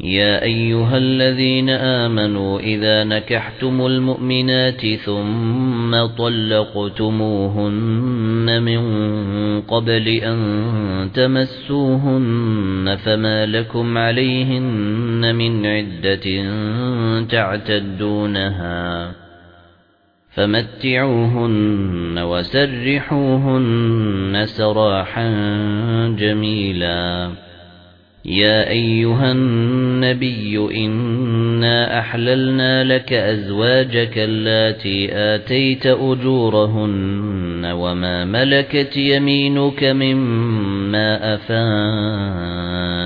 يا أيها الذين آمنوا إذا نكحتم المؤمنات ثم طلقتموهن من قبل أن تمسوهن فما لكم عليهن من عدة تعتدونها فمتعوهن وسرحوهن سراحا جميلا يا أيها النبي إنا أحللنا لك أزواجك اللاتي آتيت أجورهن وما ملكت يمينك مما افاء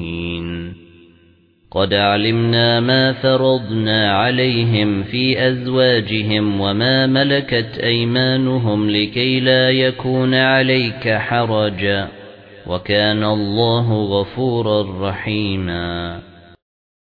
قد علمنا ما فرضنا عليهم في أزواجهم وما ملكت أيمانهم لكي لا يكون عليك حرجا وكان الله غفورا رحيما